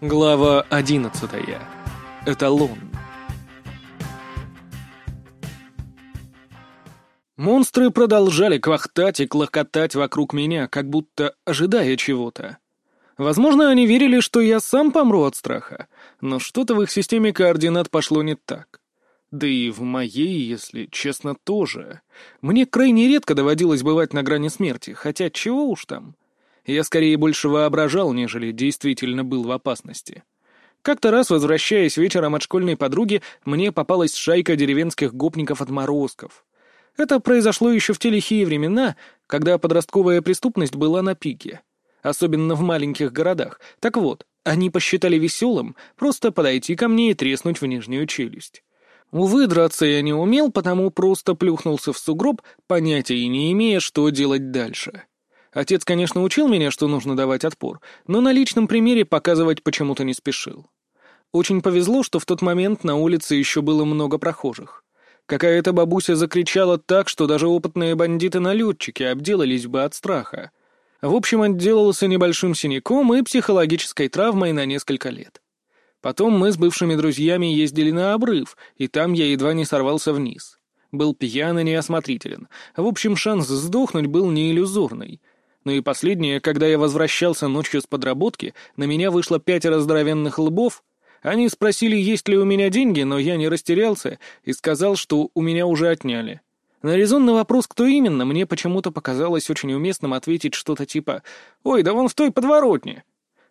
Глава одиннадцатая. Эталон. Монстры продолжали квахтать и клокотать вокруг меня, как будто ожидая чего-то. Возможно, они верили, что я сам помру от страха, но что-то в их системе координат пошло не так. Да и в моей, если честно, тоже. Мне крайне редко доводилось бывать на грани смерти, хотя чего уж там. Я скорее больше воображал, нежели действительно был в опасности. Как-то раз, возвращаясь вечером от школьной подруги, мне попалась шайка деревенских гопников-отморозков. Это произошло еще в те лихие времена, когда подростковая преступность была на пике. Особенно в маленьких городах. Так вот, они посчитали веселым просто подойти ко мне и треснуть в нижнюю челюсть. Увы, драться я не умел, потому просто плюхнулся в сугроб, понятия не имея, что делать дальше. Отец, конечно, учил меня, что нужно давать отпор, но на личном примере показывать почему-то не спешил. Очень повезло, что в тот момент на улице еще было много прохожих. Какая-то бабуся закричала так, что даже опытные бандиты-налетчики обделались бы от страха. В общем, отделался небольшим синяком и психологической травмой на несколько лет. Потом мы с бывшими друзьями ездили на обрыв, и там я едва не сорвался вниз. Был пьян и неосмотрителен. В общем, шанс сдохнуть был не иллюзорный. Ну и последнее, когда я возвращался ночью с подработки, на меня вышло пятеро здоровенных лбов. Они спросили, есть ли у меня деньги, но я не растерялся и сказал, что у меня уже отняли. На резонный вопрос, кто именно, мне почему-то показалось очень уместным ответить что-то типа «Ой, да вон в той подворотне».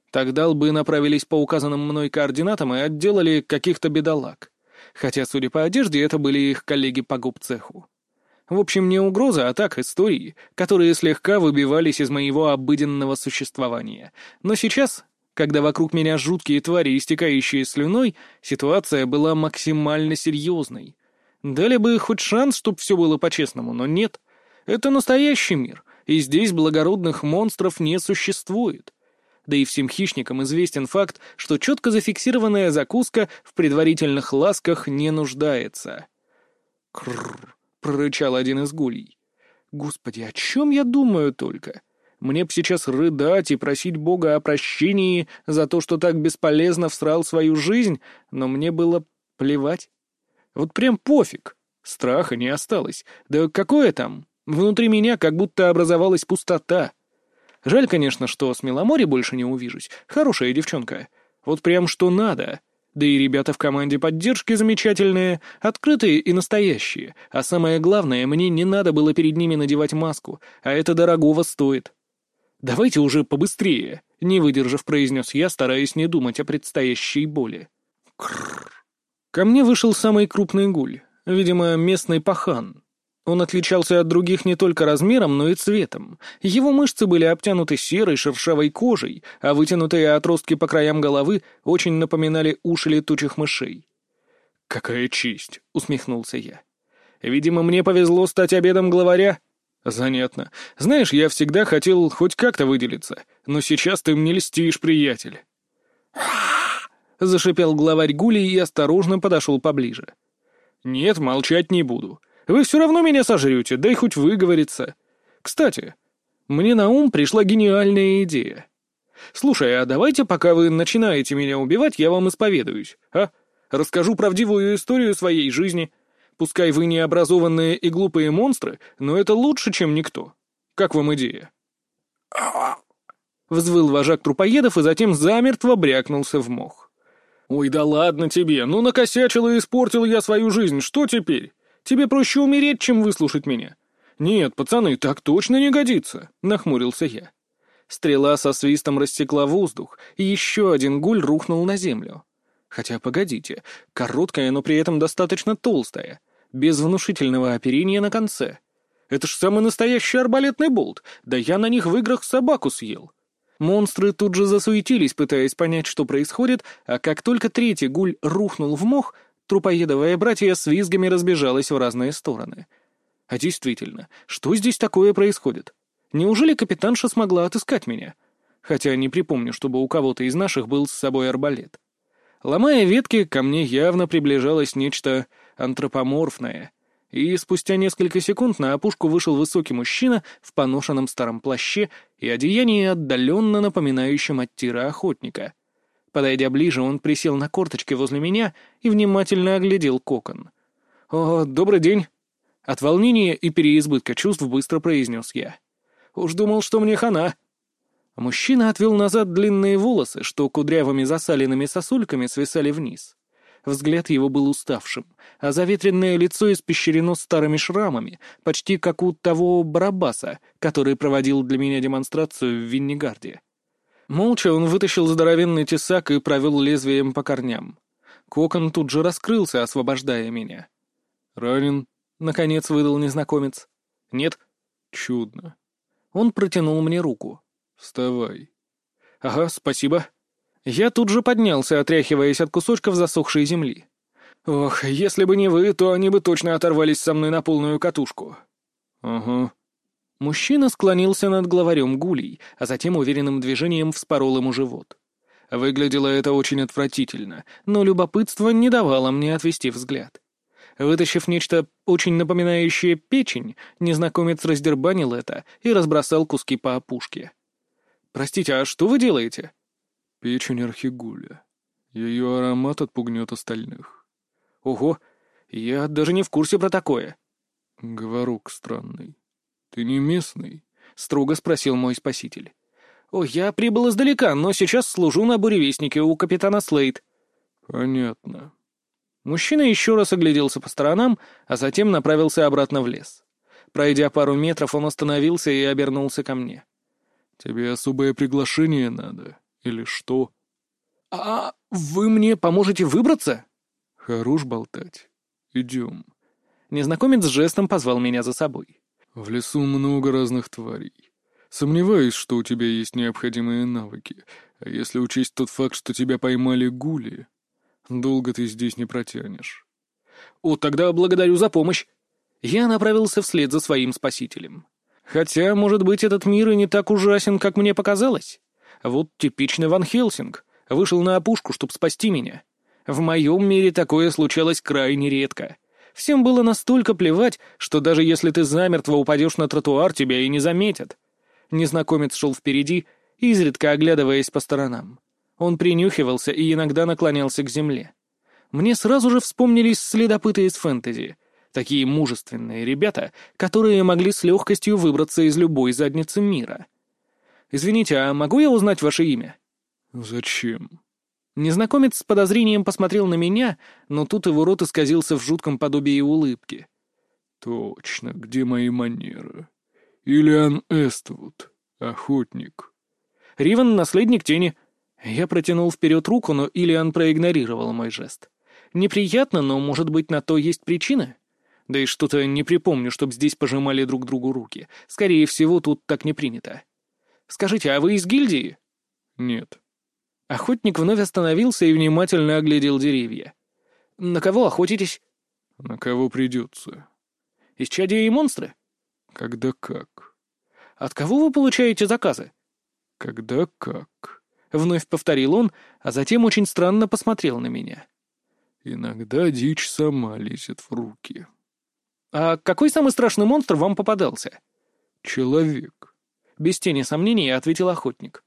Тогда лбы направились по указанным мной координатам и отделали каких-то бедолаг. Хотя, судя по одежде, это были их коллеги по губцеху. В общем, не угроза, а так истории, которые слегка выбивались из моего обыденного существования. Но сейчас, когда вокруг меня жуткие твари, истекающие слюной, ситуация была максимально серьезной. Дали бы хоть шанс, чтоб все было по-честному, но нет. Это настоящий мир, и здесь благородных монстров не существует. Да и всем хищникам известен факт, что четко зафиксированная закуска в предварительных ласках не нуждается. Крррр. — прорычал один из гулей. «Господи, о чем я думаю только? Мне б сейчас рыдать и просить Бога о прощении за то, что так бесполезно всрал свою жизнь, но мне было плевать. Вот прям пофиг. Страха не осталось. Да какое там? Внутри меня как будто образовалась пустота. Жаль, конечно, что с Меломори больше не увижусь. Хорошая девчонка. Вот прям что надо. Да и ребята в команде поддержки замечательные, открытые и настоящие. А самое главное, мне не надо было перед ними надевать маску, а это дорогого стоит. «Давайте уже побыстрее», — не выдержав, произнес я, стараясь не думать о предстоящей боли. Крррр. Ко мне вышел самый крупный гуль, видимо, местный пахан. Он отличался от других не только размером, но и цветом. Его мышцы были обтянуты серой шершавой кожей, а вытянутые отростки по краям головы очень напоминали уши летучих мышей. «Какая честь!» — усмехнулся я. «Видимо, мне повезло стать обедом главаря». «Занятно. Знаешь, я всегда хотел хоть как-то выделиться, но сейчас ты мне льстишь, приятель». Зашипел главарь Гули и осторожно подошел поближе. «Нет, молчать не буду. Вы все равно меня сожрете, дай хоть выговориться. Кстати, мне на ум пришла гениальная идея. Слушай, а давайте, пока вы начинаете меня убивать, я вам исповедуюсь, а? Расскажу правдивую историю своей жизни. Пускай вы необразованные и глупые монстры, но это лучше, чем никто. Как вам идея?» Взвыл вожак трупоедов и затем замертво брякнулся в мох. «Ой, да ладно тебе, ну накосячил и испортил я свою жизнь, что теперь? Тебе проще умереть, чем выслушать меня». «Нет, пацаны, так точно не годится», — нахмурился я. Стрела со свистом рассекла воздух, и еще один гуль рухнул на землю. Хотя, погодите, короткая, но при этом достаточно толстая, без внушительного оперения на конце. Это ж самый настоящий арбалетный болт, да я на них в играх собаку съел. Монстры тут же засуетились, пытаясь понять, что происходит, а как только третий гуль рухнул в мох, Трупоедовое братья с визгами разбежалась в разные стороны. А действительно, что здесь такое происходит? Неужели капитанша смогла отыскать меня? Хотя не припомню, чтобы у кого-то из наших был с собой арбалет. Ломая ветки, ко мне явно приближалось нечто антропоморфное. И спустя несколько секунд на опушку вышел высокий мужчина в поношенном старом плаще и одеянии, отдаленно напоминающем от тира охотника. Подойдя ближе, он присел на корточки возле меня и внимательно оглядел кокон. «О, добрый день!» От волнения и переизбытка чувств быстро произнес я. «Уж думал, что мне хана!» Мужчина отвел назад длинные волосы, что кудрявыми засаленными сосульками свисали вниз. Взгляд его был уставшим, а заветренное лицо испещрено старыми шрамами, почти как у того Барабаса, который проводил для меня демонстрацию в Виннигарде. Молча он вытащил здоровенный тесак и провел лезвием по корням. Кокон тут же раскрылся, освобождая меня. «Ранен?» — наконец выдал незнакомец. «Нет». «Чудно». Он протянул мне руку. «Вставай». «Ага, спасибо». Я тут же поднялся, отряхиваясь от кусочков засохшей земли. Ох, если бы не вы, то они бы точно оторвались со мной на полную катушку. Ага. Мужчина склонился над главарем гулей, а затем уверенным движением вспорол ему живот. Выглядело это очень отвратительно, но любопытство не давало мне отвести взгляд. Вытащив нечто очень напоминающее печень, незнакомец раздербанил это и разбросал куски по опушке. «Простите, а что вы делаете?» Печень архигуля. Ее аромат отпугнет остальных. Ого, я даже не в курсе про такое. Говорок странный. Ты не местный? Строго спросил мой спаситель. О, я прибыл издалека, но сейчас служу на буревестнике у капитана Слейд. Понятно. Мужчина еще раз огляделся по сторонам, а затем направился обратно в лес. Пройдя пару метров, он остановился и обернулся ко мне. «Тебе особое приглашение надо?» Или что? «А вы мне поможете выбраться?» «Хорош болтать. Идем». Незнакомец жестом позвал меня за собой. «В лесу много разных тварей. Сомневаюсь, что у тебя есть необходимые навыки. А если учесть тот факт, что тебя поймали гули, долго ты здесь не протянешь». «О, тогда благодарю за помощь». Я направился вслед за своим спасителем. Хотя, может быть, этот мир и не так ужасен, как мне показалось. Вот типичный Ван Хелсинг. Вышел на опушку, чтобы спасти меня. В моем мире такое случалось крайне редко. Всем было настолько плевать, что даже если ты замертво упадешь на тротуар, тебя и не заметят. Незнакомец шел впереди, изредка оглядываясь по сторонам. Он принюхивался и иногда наклонялся к земле. Мне сразу же вспомнились следопыты из фэнтези. Такие мужественные ребята, которые могли с легкостью выбраться из любой задницы мира. «Извините, а могу я узнать ваше имя?» «Зачем?» Незнакомец с подозрением посмотрел на меня, но тут его рот исказился в жутком подобии улыбки. «Точно, где мои манеры? Ильян Эствуд, охотник». «Риван — наследник тени». Я протянул вперед руку, но Ильян проигнорировал мой жест. «Неприятно, но, может быть, на то есть причина?» Да и что-то не припомню, чтоб здесь пожимали друг другу руки. Скорее всего, тут так не принято. Скажите, а вы из гильдии?» «Нет». Охотник вновь остановился и внимательно оглядел деревья. «На кого охотитесь?» «На кого придется». «Исчадия и монстры?» «Когда как». «От кого вы получаете заказы?» «Когда как», — вновь повторил он, а затем очень странно посмотрел на меня. «Иногда дичь сама лезет в руки». «А какой самый страшный монстр вам попадался?» «Человек». Без тени сомнений ответил охотник.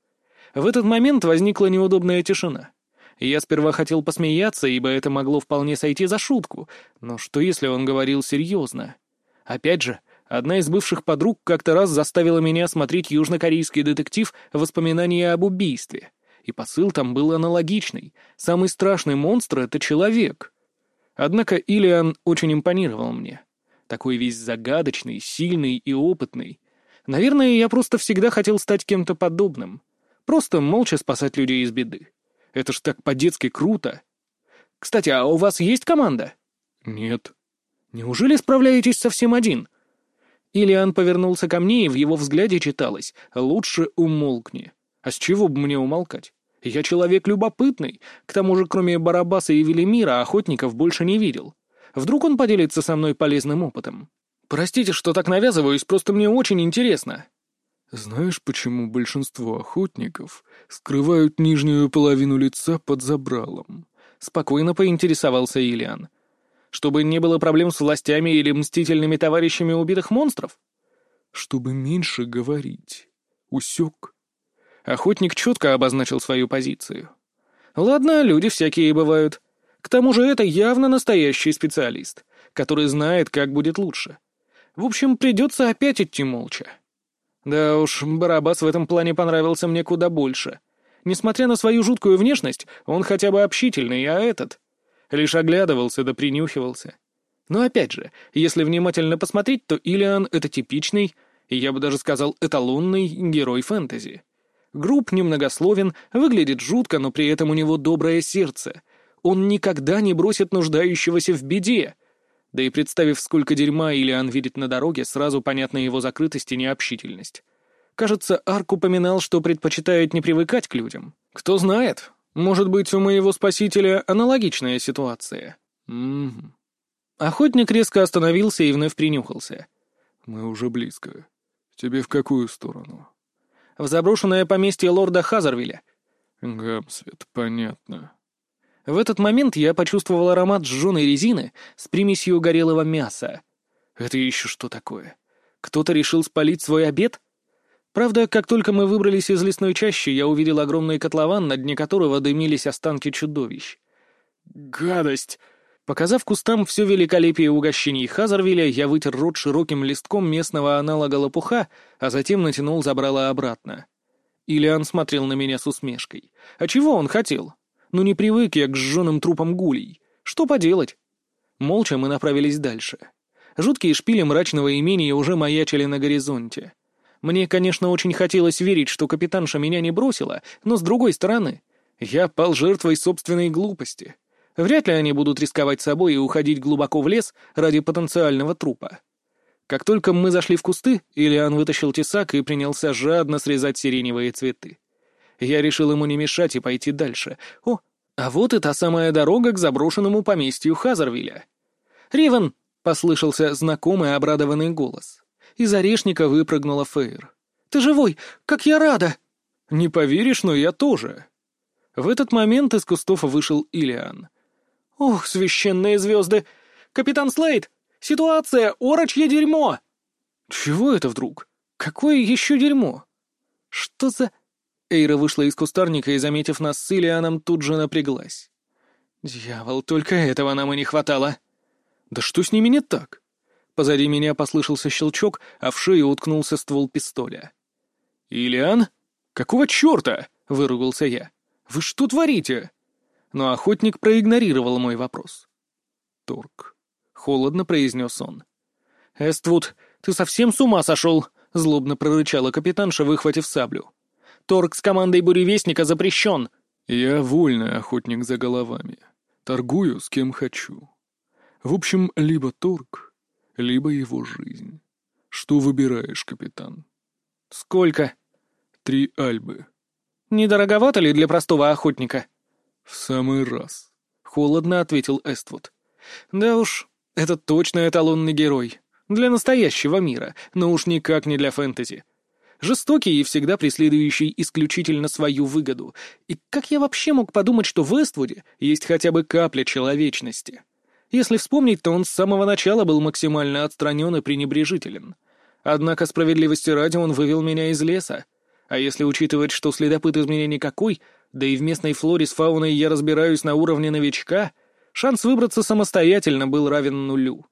В этот момент возникла неудобная тишина. Я сперва хотел посмеяться, ибо это могло вполне сойти за шутку, но что если он говорил серьезно? Опять же, одна из бывших подруг как-то раз заставила меня смотреть южнокорейский детектив «Воспоминания об убийстве». И посыл там был аналогичный. Самый страшный монстр — это человек. Однако Илиан очень импонировал мне. Такой весь загадочный, сильный и опытный. Наверное, я просто всегда хотел стать кем-то подобным. Просто молча спасать людей из беды. Это ж так по-детски круто. Кстати, а у вас есть команда? Нет. Неужели справляетесь совсем один? Ильян повернулся ко мне, и в его взгляде читалось «Лучше умолкни». А с чего бы мне умолкать? Я человек любопытный. К тому же, кроме Барабаса и Велимира, охотников больше не видел. Вдруг он поделится со мной полезным опытом. Простите, что так навязываюсь, просто мне очень интересно». «Знаешь, почему большинство охотников скрывают нижнюю половину лица под забралом?» — спокойно поинтересовался Ильян. «Чтобы не было проблем с властями или мстительными товарищами убитых монстров?» «Чтобы меньше говорить. Усек». Охотник четко обозначил свою позицию. Ладно, люди всякие бывают. К тому же это явно настоящий специалист, который знает, как будет лучше. В общем, придется опять идти молча. Да уж, Барабас в этом плане понравился мне куда больше. Несмотря на свою жуткую внешность, он хотя бы общительный, а этот... Лишь оглядывался да принюхивался. Но опять же, если внимательно посмотреть, то Илиан — это типичный, я бы даже сказал эталонный герой фэнтези. Груб, немногословен, выглядит жутко, но при этом у него доброе сердце. Он никогда не бросит нуждающегося в беде. Да и представив, сколько дерьма Илиан видит на дороге, сразу понятна его закрытость и необщительность. Кажется, Арк упоминал, что предпочитает не привыкать к людям. Кто знает, может быть, у моего спасителя аналогичная ситуация. Угу. Охотник резко остановился и вновь принюхался. Мы уже близко. Тебе в какую сторону? В заброшенное поместье лорда Хазервилля. Гамсвет, понятно. В этот момент я почувствовал аромат сжженной резины с примесью горелого мяса. Это еще что такое? Кто-то решил спалить свой обед? Правда, как только мы выбрались из лесной чащи, я увидел огромный котлован, на дне которого дымились останки чудовищ. «Гадость!» Показав кустам все великолепие угощений Хазарвиля, я вытер рот широким листком местного аналога лопуха, а затем натянул забрало обратно. Ильян смотрел на меня с усмешкой. А чего он хотел? Ну не привык я к сжженным трупам гулей. Что поделать? Молча мы направились дальше. Жуткие шпили мрачного имения уже маячили на горизонте. Мне, конечно, очень хотелось верить, что капитанша меня не бросила, но с другой стороны, я пал жертвой собственной глупости. Вряд ли они будут рисковать собой и уходить глубоко в лес ради потенциального трупа. Как только мы зашли в кусты, Ильян вытащил тесак и принялся жадно срезать сиреневые цветы. Я решил ему не мешать и пойти дальше. О, а вот и та самая дорога к заброшенному поместью Хазарвиля. «Ривен!» — послышался знакомый обрадованный голос. Из орешника выпрыгнула Фейр. «Ты живой! Как я рада!» «Не поверишь, но я тоже!» В этот момент из кустов вышел Илиан. «Ох, священные звезды! Капитан Слейд! Ситуация! Орочье дерьмо!» «Чего это вдруг? Какое еще дерьмо?» «Что за...» Эйра вышла из кустарника и, заметив нас с Илианом, тут же напряглась. «Дьявол, только этого нам и не хватало!» «Да что с ними не так?» Позади меня послышался щелчок, а в шею уткнулся ствол пистоля. «Илиан? Какого черта?» — выругался я. «Вы что творите?» но охотник проигнорировал мой вопрос. «Торг», — холодно произнес он. «Эствуд, ты совсем с ума сошел?» — злобно прорычала капитанша, выхватив саблю. «Торг с командой буревестника запрещен!» «Я вольный охотник за головами. Торгую с кем хочу. В общем, либо торг, либо его жизнь. Что выбираешь, капитан?» «Сколько?» «Три альбы». «Не дороговато ли для простого охотника?» «В самый раз», — холодно ответил Эствуд. «Да уж, это точно эталонный герой. Для настоящего мира, но уж никак не для фэнтези. Жестокий и всегда преследующий исключительно свою выгоду. И как я вообще мог подумать, что в Эствуде есть хотя бы капля человечности? Если вспомнить, то он с самого начала был максимально отстранен и пренебрежителен. Однако справедливости ради он вывел меня из леса. А если учитывать, что следопыт из меня никакой, да и в местной флоре с фауной я разбираюсь на уровне новичка, шанс выбраться самостоятельно был равен нулю.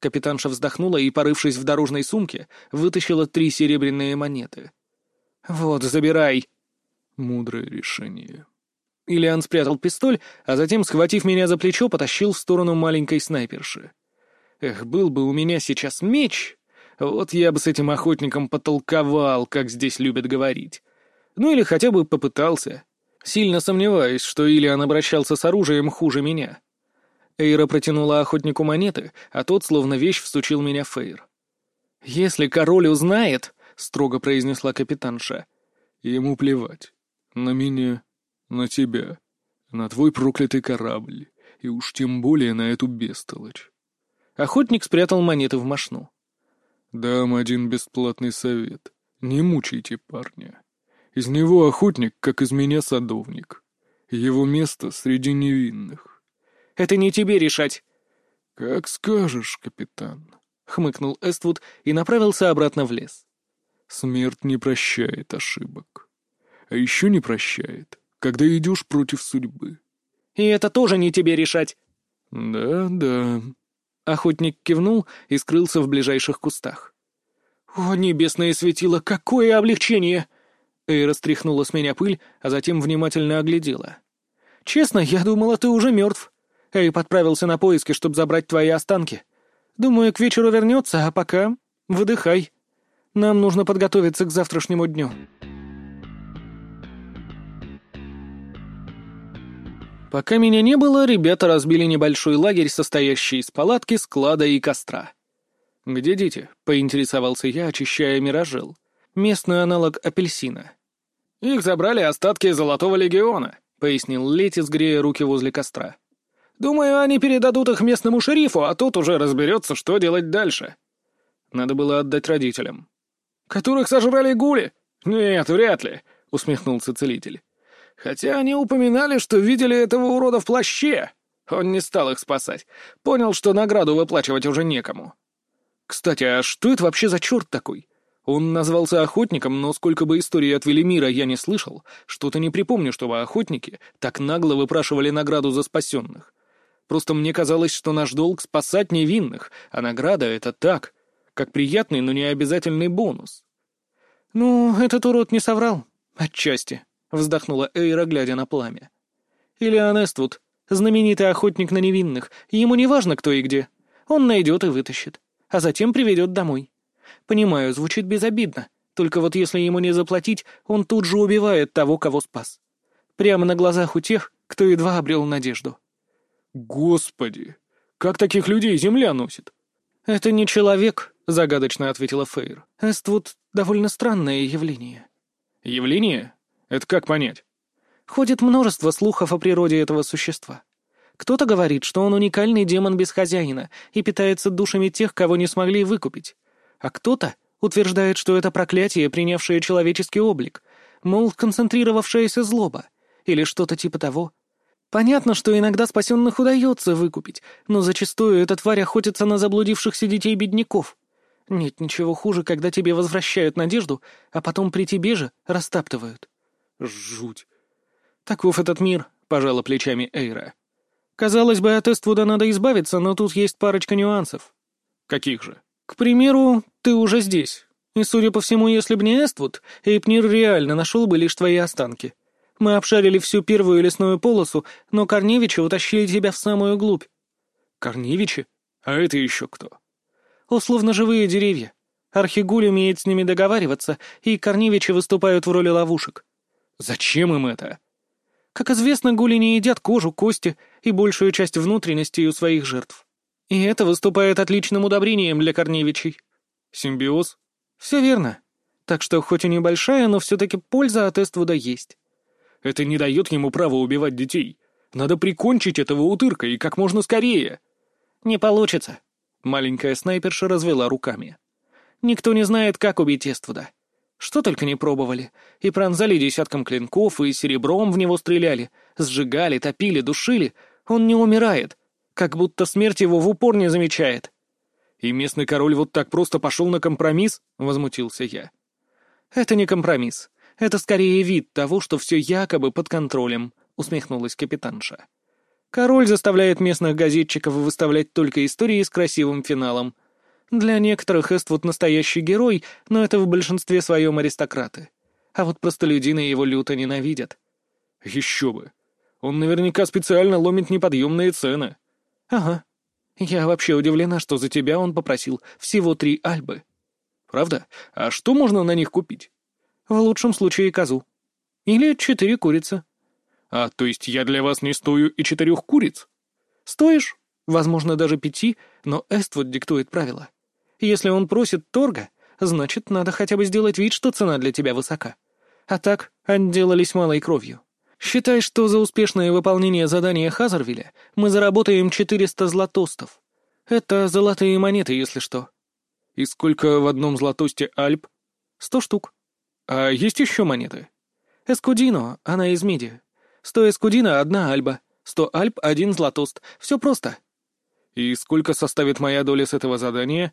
Капитанша вздохнула и, порывшись в дорожной сумке, вытащила три серебряные монеты. «Вот, забирай!» Мудрое решение. Ильян спрятал пистоль, а затем, схватив меня за плечо, потащил в сторону маленькой снайперши. Эх, был бы у меня сейчас меч, вот я бы с этим охотником потолковал, как здесь любят говорить. Ну или хотя бы попытался. Сильно сомневаюсь, что Ильян обращался с оружием хуже меня. Эйра протянула охотнику монеты, а тот, словно вещь, всучил меня Фейр. «Если король узнает», — строго произнесла капитанша, — «ему плевать. На меня, на тебя, на твой проклятый корабль, и уж тем более на эту бестолочь». Охотник спрятал монеты в мошну. «Дам один бесплатный совет. Не мучайте парня. Из него охотник, как из меня садовник. Его место среди невинных. Это не тебе решать. Как скажешь, капитан. Хмыкнул Эствуд и направился обратно в лес. Смерть не прощает ошибок. А еще не прощает когда идешь против судьбы. И это тоже не тебе решать. Да, да. Охотник кивнул и скрылся в ближайших кустах. «О, небесное светило, какое облегчение!» Эйра стряхнула с меня пыль, а затем внимательно оглядела. «Честно, я думала, ты уже мертв. Эй подправился на поиски, чтобы забрать твои останки. Думаю, к вечеру вернется, а пока выдыхай. Нам нужно подготовиться к завтрашнему дню». Пока меня не было, ребята разбили небольшой лагерь, состоящий из палатки, склада и костра. «Где дети?» — поинтересовался я, очищая миражил. Местный аналог апельсина. «Их забрали остатки Золотого Легиона», — пояснил Летис, грея руки возле костра. «Думаю, они передадут их местному шерифу, а тот уже разберется, что делать дальше». Надо было отдать родителям. «Которых сожрали гули? Нет, вряд ли», — усмехнулся целитель. Хотя они упоминали, что видели этого урода в плаще. Он не стал их спасать. Понял, что награду выплачивать уже некому. Кстати, а что это вообще за черт такой? Он назвался охотником, но сколько бы историй от Велимира я не слышал, что-то не припомню, чтобы охотники так нагло выпрашивали награду за спасенных. Просто мне казалось, что наш долг — спасать невинных, а награда — это так, как приятный, но не обязательный бонус. Ну, этот урод не соврал. Отчасти. — вздохнула Эйра, глядя на пламя. «Ильян Эствуд, знаменитый охотник на невинных, ему не важно, кто и где. Он найдет и вытащит, а затем приведет домой. Понимаю, звучит безобидно, только вот если ему не заплатить, он тут же убивает того, кого спас. Прямо на глазах у тех, кто едва обрел надежду». «Господи, как таких людей земля носит?» «Это не человек», — загадочно ответила Фейр. «Эствуд — довольно странное явление». «Явление? Это как понять? Ходит множество слухов о природе этого существа. Кто-то говорит, что он уникальный демон без хозяина и питается душами тех, кого не смогли выкупить. А кто-то утверждает, что это проклятие, принявшее человеческий облик, мол, концентрировавшаяся злоба, или что-то типа того. Понятно, что иногда спасенных удается выкупить, но зачастую эта тварь охотится на заблудившихся детей бедняков. Нет ничего хуже, когда тебе возвращают надежду, а потом при тебе же растаптывают. Жуть. Таков этот мир, пожала плечами Эйра. Казалось бы, от Эствуда надо избавиться, но тут есть парочка нюансов. Каких же? К примеру, ты уже здесь. И, судя по всему, если б не Эствуд, Эйпнир реально нашел бы лишь твои останки. Мы обшарили всю первую лесную полосу, но Корневичи утащили тебя в самую глубь. Корневичи? А это еще кто? Условно живые деревья. Архигуль умеет с ними договариваться, и Корневичи выступают в роли ловушек. Зачем им это? Как известно, гули не едят кожу, кости и большую часть внутренностей у своих жертв. И это выступает отличным удобрением для корневичей. Симбиоз? Все верно. Так что хоть и небольшая, но все-таки польза от Эствуда есть. Это не дает ему права убивать детей. Надо прикончить этого утырка и как можно скорее. Не получится. Маленькая снайперша развела руками. Никто не знает, как убить Эствуда. Что только не пробовали. И пронзали десятком клинков, и серебром в него стреляли. Сжигали, топили, душили. Он не умирает. Как будто смерть его в упор не замечает. «И местный король вот так просто пошел на компромисс?» — возмутился я. «Это не компромисс. Это скорее вид того, что все якобы под контролем», — усмехнулась капитанша. «Король заставляет местных газетчиков выставлять только истории с красивым финалом — для некоторых Эствуд настоящий герой, но это в большинстве своем аристократы. А вот простолюдины его люто ненавидят. Еще бы. Он наверняка специально ломит неподъемные цены. Ага. Я вообще удивлена, что за тебя он попросил всего три альбы. Правда? А что можно на них купить? В лучшем случае козу. Или четыре курицы. А, то есть я для вас не стою и четырех куриц? Стоишь. Возможно, даже пяти, но Эствуд диктует правила. Если он просит торга, значит, надо хотя бы сделать вид, что цена для тебя высока. А так, отделались малой кровью. Считай, что за успешное выполнение задания Хазервилля мы заработаем 400 златостов. Это золотые монеты, если что. И сколько в одном златосте альп? Сто штук. А есть еще монеты? Эскудино, она из меди. Сто эскудино — одна альба. Сто альп — один златост. Все просто. И сколько составит моя доля с этого задания?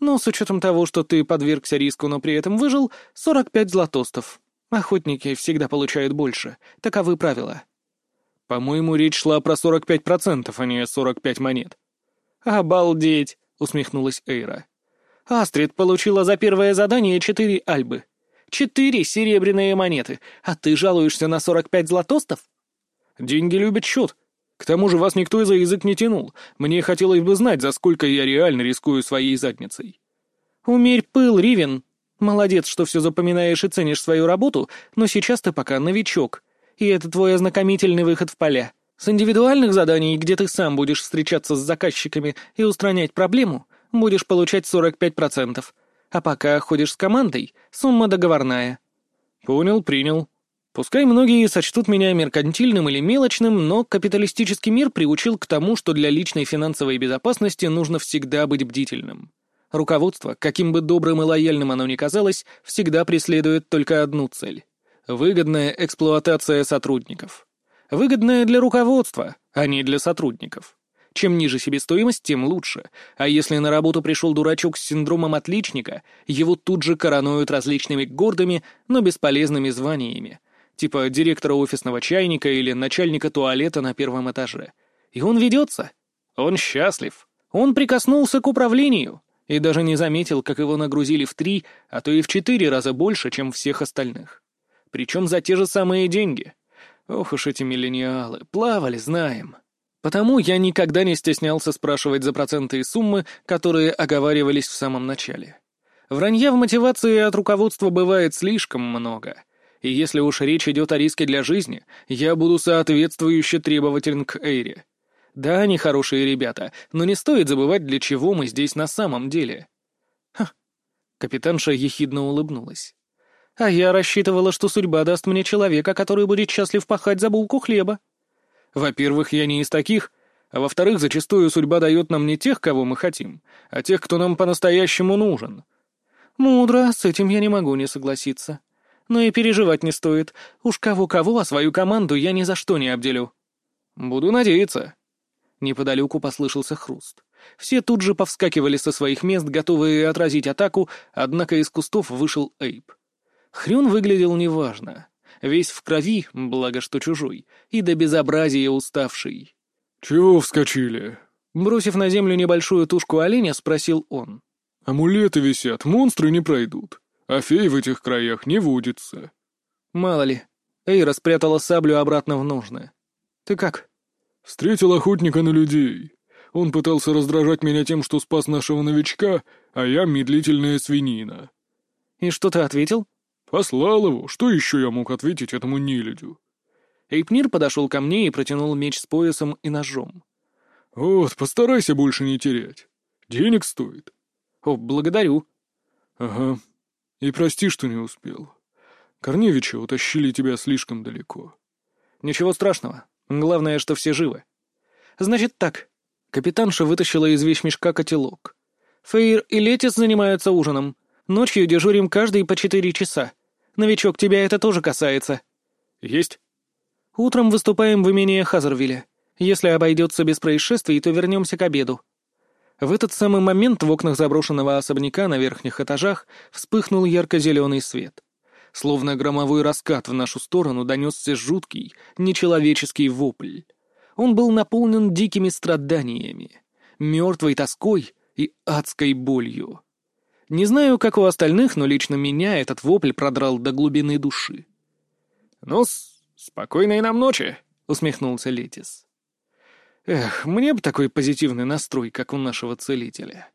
Но с учетом того, что ты подвергся риску, но при этом выжил, 45 златостов. Охотники всегда получают больше. Таковы правила. По-моему, речь шла про 45%, а не 45 монет. «Обалдеть!» — усмехнулась Эйра. «Астрид получила за первое задание четыре альбы. Четыре серебряные монеты, а ты жалуешься на 45 златостов?» «Деньги любят счет. К тому же вас никто за язык не тянул. Мне хотелось бы знать, за сколько я реально рискую своей задницей». «Умерь пыл, Ривен. Молодец, что все запоминаешь и ценишь свою работу, но сейчас ты пока новичок, и это твой ознакомительный выход в поля. С индивидуальных заданий, где ты сам будешь встречаться с заказчиками и устранять проблему, будешь получать 45%. А пока ходишь с командой, сумма договорная». «Понял, принял». Пускай многие сочтут меня меркантильным или мелочным, но капиталистический мир приучил к тому, что для личной финансовой безопасности нужно всегда быть бдительным. Руководство, каким бы добрым и лояльным оно ни казалось, всегда преследует только одну цель — выгодная эксплуатация сотрудников. Выгодная для руководства, а не для сотрудников. Чем ниже себестоимость, тем лучше. А если на работу пришел дурачок с синдромом отличника, его тут же коронуют различными гордыми, но бесполезными званиями, типа директора офисного чайника или начальника туалета на первом этаже. И он ведется. Он счастлив. Он прикоснулся к управлению и даже не заметил, как его нагрузили в три, а то и в четыре раза больше, чем всех остальных. Причем за те же самые деньги. Ох уж эти миллениалы, плавали, знаем. Потому я никогда не стеснялся спрашивать за проценты и суммы, которые оговаривались в самом начале. Вранья в мотивации от руководства бывает слишком много. И если уж речь идет о риске для жизни, я буду соответствующе требователен к Эйре. Да, они хорошие ребята, но не стоит забывать, для чего мы здесь на самом деле. Ха. Капитанша ехидно улыбнулась. А я рассчитывала, что судьба даст мне человека, который будет счастлив пахать за булку хлеба. Во-первых, я не из таких, а во-вторых, зачастую судьба дает нам не тех, кого мы хотим, а тех, кто нам по-настоящему нужен. Мудро, с этим я не могу не согласиться. Но и переживать не стоит. Уж кого-кого, а свою команду я ни за что не обделю. Буду надеяться. Неподалеку послышался хруст. Все тут же повскакивали со своих мест, готовые отразить атаку, однако из кустов вышел Эйп. Хрюн выглядел неважно. Весь в крови, благо что чужой, и до безобразия уставший. «Чего вскочили?» Бросив на землю небольшую тушку оленя, спросил он. «Амулеты висят, монстры не пройдут, а фей в этих краях не водится». «Мало ли». Эйра спрятала саблю обратно в ножны. «Ты как?» «Встретил охотника на людей. Он пытался раздражать меня тем, что спас нашего новичка, а я медлительная свинина». «И что ты ответил?» «Послал его. Что еще я мог ответить этому нелюдю?» Эйпнир подошел ко мне и протянул меч с поясом и ножом. «Вот, постарайся больше не терять. Денег стоит». «О, благодарю». «Ага. И прости, что не успел. Корневича утащили тебя слишком далеко». «Ничего страшного. Главное, что все живы». «Значит так». Капитанша вытащила из вещмешка котелок. «Фейр и Летис занимаются ужином. Ночью дежурим каждый по четыре часа. Новичок, тебя это тоже касается». «Есть». «Утром выступаем в имении Хазервилля. Если обойдется без происшествий, то вернемся к обеду». В этот самый момент в окнах заброшенного особняка на верхних этажах вспыхнул ярко-зеленый свет. Словно громовой раскат в нашу сторону донесся жуткий, нечеловеческий вопль. Он был наполнен дикими страданиями, мертвой тоской и адской болью. Не знаю, как у остальных, но лично меня этот вопль продрал до глубины души. ну спокойной нам ночи», — усмехнулся Летис. Эх, мне бы такой позитивный настрой, как у нашего целителя.